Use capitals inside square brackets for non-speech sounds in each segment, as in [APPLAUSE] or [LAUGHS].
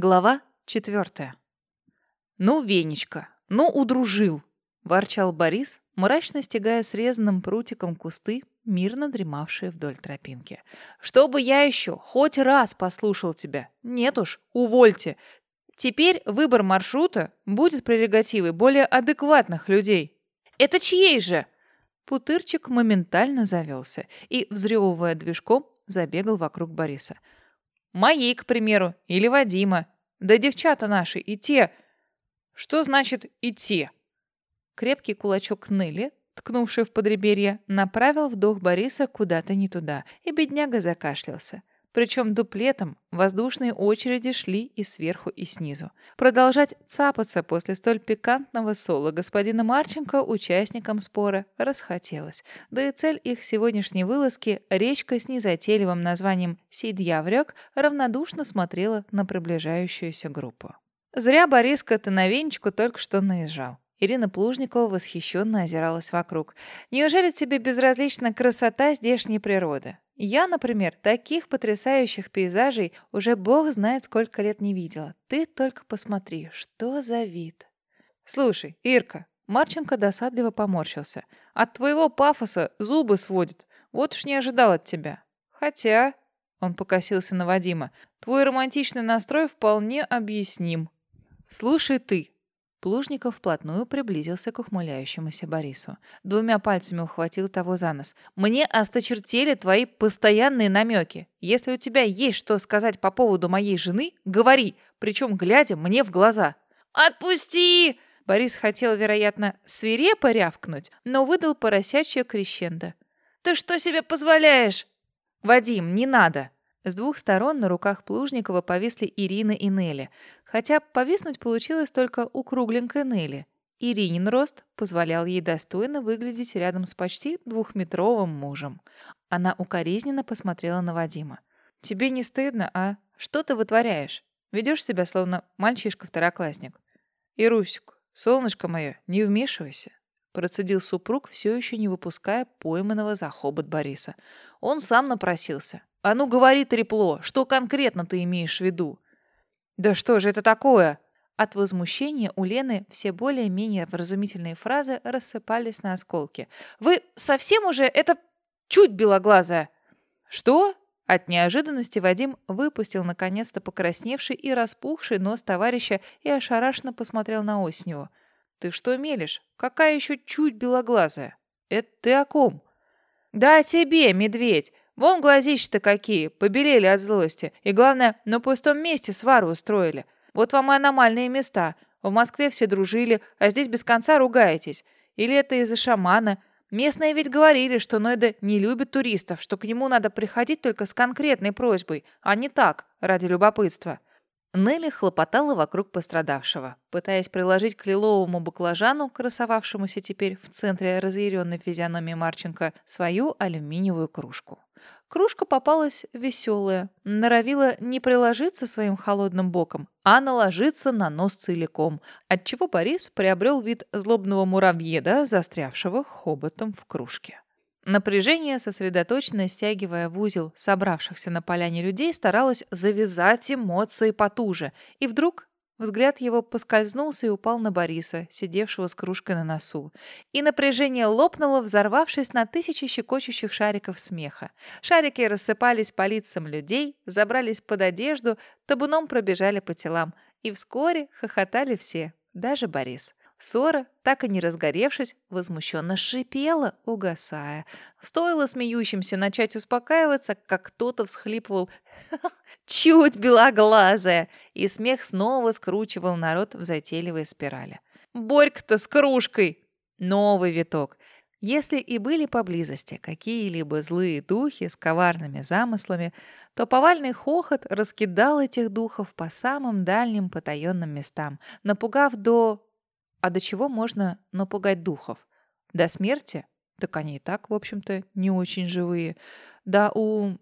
Глава четвертая. «Ну, Венечка, ну, удружил!» — ворчал Борис, мрачно стягая срезанным прутиком кусты, мирно дремавшие вдоль тропинки. «Чтобы я еще хоть раз послушал тебя! Нет уж, увольте! Теперь выбор маршрута будет прерогативой более адекватных людей!» «Это чьей же?» Путырчик моментально завелся и, взрёвывая движком, забегал вокруг Бориса — Моей, к примеру, или Вадима. Да девчата наши, и те... Что значит «и те»? Крепкий кулачок Нелли, ткнувший в подреберье, направил вдох Бориса куда-то не туда, и бедняга закашлялся. Причем дуплетом воздушные очереди шли и сверху, и снизу. Продолжать цапаться после столь пикантного соло господина Марченко участникам спора расхотелось. Да и цель их сегодняшней вылазки, речка с незатейливым названием «Сидьяврёк», равнодушно смотрела на приближающуюся группу. Зря Бориска-то только что наезжал. Ирина Плужникова восхищенно озиралась вокруг. «Неужели тебе безразлична красота здешней природы? Я, например, таких потрясающих пейзажей уже бог знает сколько лет не видела. Ты только посмотри, что за вид. Слушай, Ирка, Марченко досадливо поморщился. От твоего пафоса зубы сводит. Вот уж не ожидал от тебя. Хотя, он покосился на Вадима, твой романтичный настрой вполне объясним. Слушай ты, Плужников вплотную приблизился к ухмыляющемуся Борису. Двумя пальцами ухватил того за нос. «Мне осточертели твои постоянные намеки. Если у тебя есть что сказать по поводу моей жены, говори, причем глядя мне в глаза». «Отпусти!» Борис хотел, вероятно, свирепо рявкнуть, но выдал поросячье крещендо. «Ты что себе позволяешь?» «Вадим, не надо!» С двух сторон на руках Плужникова повисли Ирина и Нелли, хотя повиснуть получилось только у кругленькой Нелли. Иринин рост позволял ей достойно выглядеть рядом с почти двухметровым мужем. Она укоризненно посмотрела на Вадима. «Тебе не стыдно, а? Что ты вытворяешь? Ведешь себя, словно мальчишка-второклассник». «Ирусик, солнышко мое, не вмешивайся», процедил супруг, все еще не выпуская пойманного за хобот Бориса. Он сам напросился. «А ну говори, трепло, что конкретно ты имеешь в виду?» «Да что же это такое?» От возмущения у Лены все более-менее вразумительные фразы рассыпались на осколки. «Вы совсем уже это чуть белоглазая!» «Что?» От неожиданности Вадим выпустил наконец-то покрасневший и распухший нос товарища и ошарашенно посмотрел на Осневу. «Ты что мелешь? Какая еще чуть белоглазая? Это ты о ком?» «Да тебе, медведь! Вон глазища-то какие, побелели от злости. И главное, на пустом месте свару устроили. Вот вам и аномальные места. В Москве все дружили, а здесь без конца ругаетесь. Или это из-за шамана. Местные ведь говорили, что Нойда не любит туристов, что к нему надо приходить только с конкретной просьбой, а не так, ради любопытства. Нелли хлопотала вокруг пострадавшего, пытаясь приложить к лиловому баклажану, красовавшемуся теперь в центре разъяренной физиономии Марченко, свою алюминиевую кружку. Кружка попалась веселая, норовила не приложиться своим холодным боком, а наложиться на нос целиком, отчего Борис приобрел вид злобного муравьеда, застрявшего хоботом в кружке. Напряжение, сосредоточенно стягивая в узел собравшихся на поляне людей, старалось завязать эмоции потуже. И вдруг взгляд его поскользнулся и упал на Бориса, сидевшего с кружкой на носу. И напряжение лопнуло, взорвавшись на тысячи щекочущих шариков смеха. Шарики рассыпались по лицам людей, забрались под одежду, табуном пробежали по телам. И вскоре хохотали все, даже Борис. Ссора, так и не разгоревшись, возмущенно шипела, угасая. Стоило смеющимся начать успокаиваться, как кто-то всхлипывал [LAUGHS] «Чуть белоглазая!» и смех снова скручивал народ в затейливой спирали. «Борька-то с кружкой!» Новый виток. Если и были поблизости какие-либо злые духи с коварными замыслами, то повальный хохот раскидал этих духов по самым дальним потаенным местам, напугав до а до чего можно напугать духов? До смерти? Так они и так, в общем-то, не очень живые. Да у...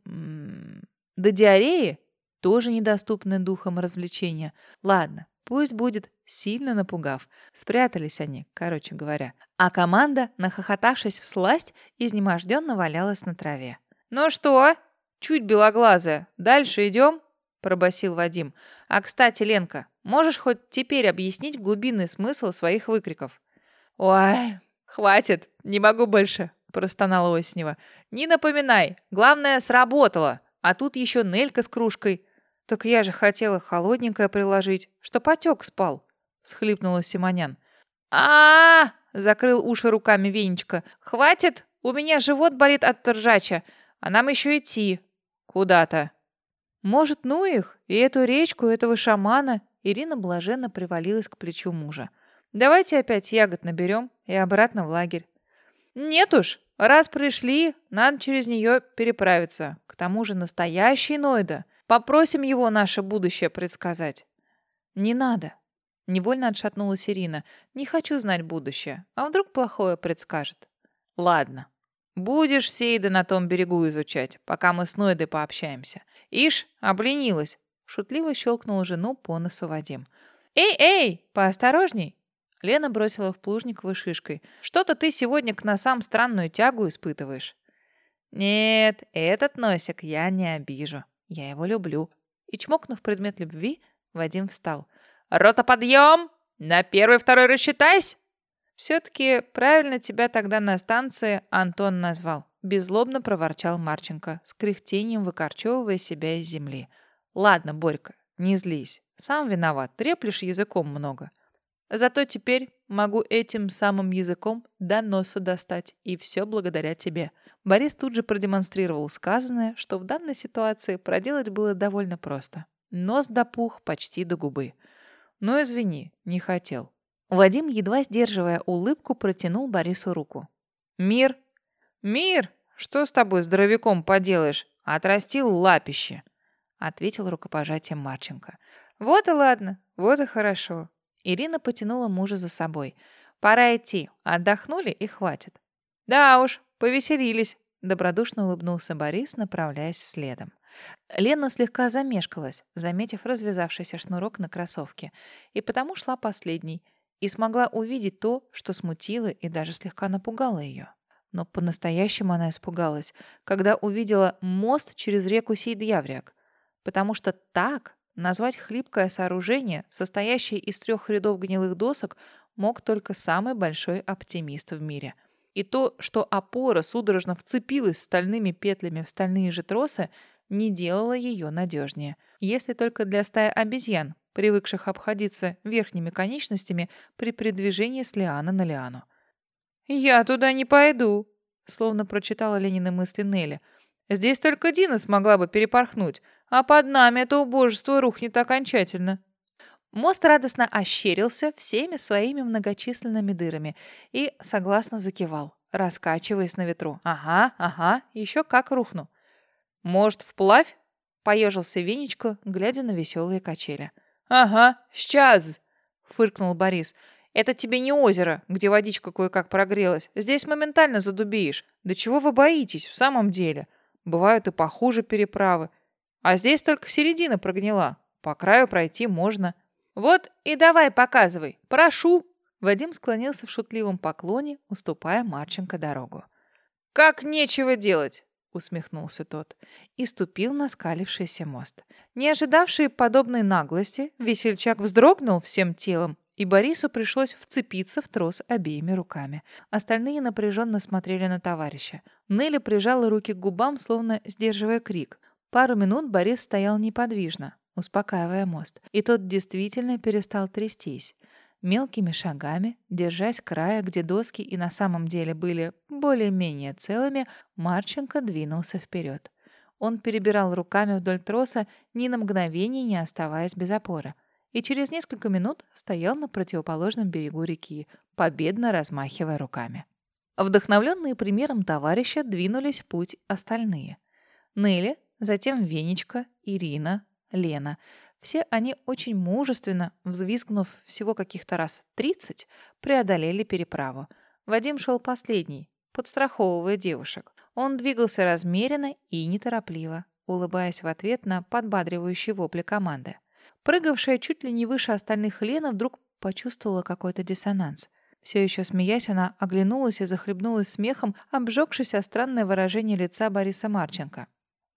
До диареи? Тоже недоступны духам развлечения. Ладно, пусть будет сильно напугав. Спрятались они, короче говоря. А команда, нахохотавшись в сласть, изнеможденно валялась на траве. «Ну что? Чуть белоглазая. Дальше идем?» Пробасил Вадим. «А, кстати, Ленка, можешь хоть теперь объяснить глубинный смысл своих выкриков?» «Ой, хватит, не могу больше», — простонала Оснева. «Не напоминай, главное, сработало, а тут еще Нелька с кружкой». «Так я же хотела холодненькое приложить, что потек спал», — схлипнула Симонян. а, -а, закрыл уши руками Венечка. «Хватит, у меня живот болит от ржача, а нам еще идти куда-то». «Может, ну их? И эту речку, этого шамана?» Ирина блаженно привалилась к плечу мужа. «Давайте опять ягод наберем и обратно в лагерь». «Нет уж, раз пришли, надо через нее переправиться. К тому же настоящий Нойда. Попросим его наше будущее предсказать». «Не надо». Невольно отшатнулась Ирина. «Не хочу знать будущее. А вдруг плохое предскажет?» «Ладно. Будешь Сейда на том берегу изучать, пока мы с Нойдой пообщаемся. Ишь, обленилась!» Шутливо щелкнул жену по носу Вадим. «Эй, эй, поосторожней!» Лена бросила в плужниковой шишкой. «Что-то ты сегодня к носам странную тягу испытываешь». «Нет, этот носик я не обижу. Я его люблю». И, чмокнув предмет любви, Вадим встал. «Рота, подъем! На первый-второй рассчитайся!» «Все-таки правильно тебя тогда на станции Антон назвал», — беззлобно проворчал Марченко, с кряхтением выкорчевывая себя из земли. «Ладно, Борька, не злись. Сам виноват, треплешь языком много. Зато теперь могу этим самым языком до носа достать, и все благодаря тебе». Борис тут же продемонстрировал сказанное, что в данной ситуации проделать было довольно просто. Нос допух почти до губы. «Ну, извини, не хотел. Вадим, едва сдерживая улыбку, протянул Борису руку. «Мир! Мир! Что с тобой, здоровяком, поделаешь? Отрастил лапище!» Ответил рукопожатием Марченко. «Вот и ладно, вот и хорошо». Ирина потянула мужа за собой. «Пора идти. Отдохнули и хватит». «Да уж, повеселились», — добродушно улыбнулся Борис, направляясь следом. Лена слегка замешкалась, заметив развязавшийся шнурок на кроссовке, и потому шла последней — и смогла увидеть то, что смутило и даже слегка напугало ее. Но по-настоящему она испугалась, когда увидела мост через реку Сейдьявряк, потому что так назвать хлипкое сооружение, состоящее из трех рядов гнилых досок, мог только самый большой оптимист в мире. И то, что опора судорожно вцепилась стальными петлями в стальные же тросы, не делало ее надежнее. Если только для стаи обезьян, привыкших обходиться верхними конечностями при передвижении с лиана на лиану. «Я туда не пойду», — словно прочитала Ленина мысли Нелли. «Здесь только Дина смогла бы перепорхнуть, а под нами это убожество рухнет окончательно». Мост радостно ощерился всеми своими многочисленными дырами и согласно закивал, раскачиваясь на ветру. «Ага, ага, еще как рухну». «Может, вплавь?» — поежился Венечка, глядя на веселые качели. «Ага, сейчас!» — фыркнул Борис. «Это тебе не озеро, где водичка кое-как прогрелась. Здесь моментально задубеешь. Да чего вы боитесь, в самом деле? Бывают и похуже переправы. А здесь только середина прогнила. По краю пройти можно». «Вот и давай показывай. Прошу!» Вадим склонился в шутливом поклоне, уступая Марченко дорогу. «Как нечего делать!» усмехнулся тот, и ступил на скалившийся мост. Не ожидавший подобной наглости, весельчак вздрогнул всем телом, и Борису пришлось вцепиться в трос обеими руками. Остальные напряженно смотрели на товарища. Нелли прижала руки к губам, словно сдерживая крик. Пару минут Борис стоял неподвижно, успокаивая мост, и тот действительно перестал трястись. Мелкими шагами, держась края, где доски и на самом деле были более-менее целыми, Марченко двинулся вперед. Он перебирал руками вдоль троса, ни на мгновение не оставаясь без опоры, и через несколько минут стоял на противоположном берегу реки, победно размахивая руками. Вдохновленные примером товарища двинулись в путь остальные. Нелли, затем Венечка, Ирина, Лена — все они очень мужественно, взвизгнув всего каких-то раз тридцать, преодолели переправу. Вадим шел последний, подстраховывая девушек. Он двигался размеренно и неторопливо, улыбаясь в ответ на подбадривающие вопли команды. Прыгавшая чуть ли не выше остальных Лена вдруг почувствовала какой-то диссонанс. Все еще смеясь, она оглянулась и захлебнулась смехом, обжегшись о странное выражение лица Бориса Марченко.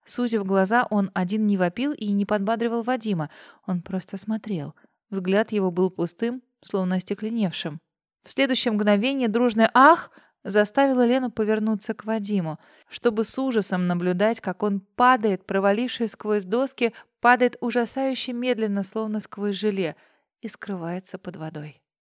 Сузив глаза, он один не вопил и не подбадривал Вадима. Он просто смотрел. Взгляд его был пустым, словно остекленевшим. В следующее мгновение дружное «Ах!» заставило Лену повернуться к Вадиму, чтобы с ужасом наблюдать, как он падает, провалившись сквозь доски, падает ужасающе медленно, словно сквозь желе, и скрывается под водой.